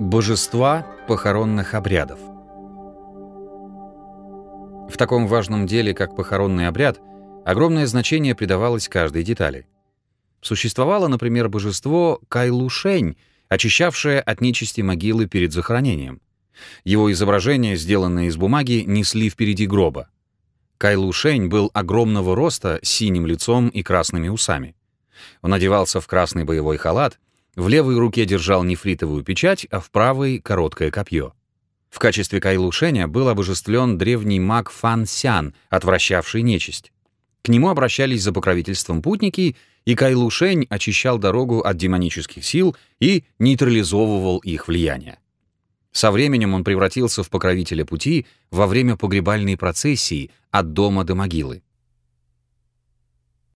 Божества похоронных обрядов В таком важном деле, как похоронный обряд, огромное значение придавалось каждой детали. Существовало, например, божество Кайлушень, очищавшее от нечисти могилы перед захоронением. Его изображение, сделанное из бумаги, несли впереди гроба. Кайлушень был огромного роста, с синим лицом и красными усами. Он одевался в красный боевой халат, в левой руке держал нефритовую печать, а в правой — короткое копье. В качестве Кайлушеня был обожествлен древний маг Фан Сян, отвращавший нечисть. К нему обращались за покровительством путники, и Кайлушень очищал дорогу от демонических сил и нейтрализовывал их влияние. Со временем он превратился в покровителя пути во время погребальной процессии от дома до могилы.